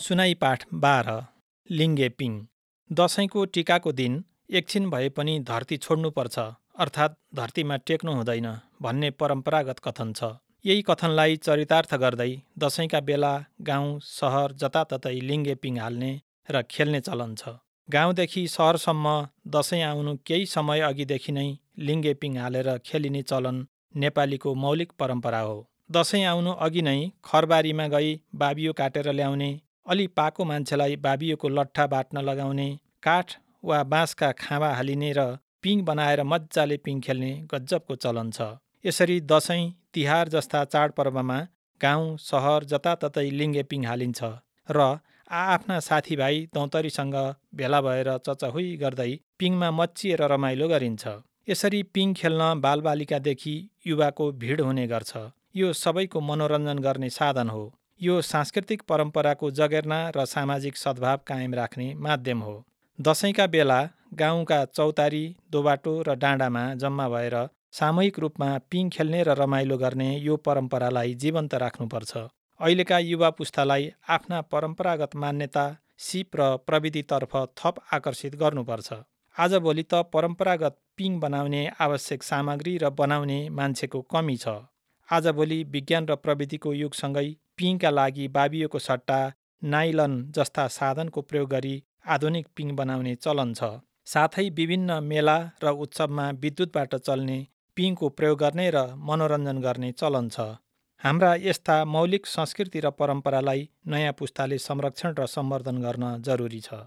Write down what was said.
सुनाइ पाठ बाह्र लिङ्गे पिङ। दसैँको टिकाको दिन एकछिन भए पनि धरती छोड्नुपर्छ अर्थात् धरतीमा टेक्नु हुँदैन भन्ने परम्परागत कथन छ। यही कथनलाई चरितार्थ गर्दै दसैँका बेला गाउँ सहर जताततै लिङ्गे पिङ हाल्ने र खेल्ने चलन छ। गाउँदेखि सहरसम्म दसैँ आउनु केही समय अघिदेखि नै लिङ्गे पिङ हालेर खेलिने चलन नेपालीको मौलिक परम्परा हो। दसैँ आउनु अघि नै खरबारीमा गई बाबियो काटेर ल्याउने अलि पाको मान्छेलाई बाबियोको लट्ठा बाट्न लगाउने काठ वा बाँसका खाँबा हालिने र पिङ बनाएर मजाले पिङ खेल्ने गजबको चलन छ। यसरी दसैँ तिहार जस्ता चाडपर्वमा गाउँ सहर जताततै लिङ्गे पिङ हालिन्छ र आआफ्ना साथीभाइ दौतरीसँग भेला भएर चचहुई गर्दै पिङमा मच्चिएर रमाइलो गरिन्छ। यसरी पिङ खेल्न बालबालिकादेखि युवाको भिड हुने गर्छ। यो सबैको मनोरञ्जन गर्ने साधन हो। यो सांस्कृतिक परम्पराको जगेर्ना र सामाजिक सद्भाव कायम राख्ने माध्यम हो। दसैँका बेला गाउँका चौतारी दोबाटो र डाँडामा जम्मा भएर सामूहिक रूपमा पिङ खेल्ने र रमाइलो गर्ने यो परम्परालाई जीवन्त राख्नुपर्छ। अहिलेका युवा पुस्तालाई आफ्ना परम्परागत मान्यता सिप र प्रविधितर्फ थप आकर्षित गर्नुपर्छ। आजभोलि त परम्परागत पिङ बनाउने आवश्यक सामग्री र बनाउने मान्छेको कमी छ। आजभोलि विज्ञान र प्रविधिको युगसँगै पिङका लागि बाबियोको सट्टा नाइलन जस्ता साधनको प्रयोग गरी आधुनिक पिङ बनाउने चलन छ। साथै विभिन्न मेला र उत्सवमा विद्युतबाट चल्ने पिङको प्रयोग गर्ने र मनोरञ्जन गर्ने चलन छ। हाम्रा यस्ता मौलिक संस्कृति र परम्परालाई नयाँ पुस्ताले संरक्षण र सम्वर्धन गर्न जरुरी छ।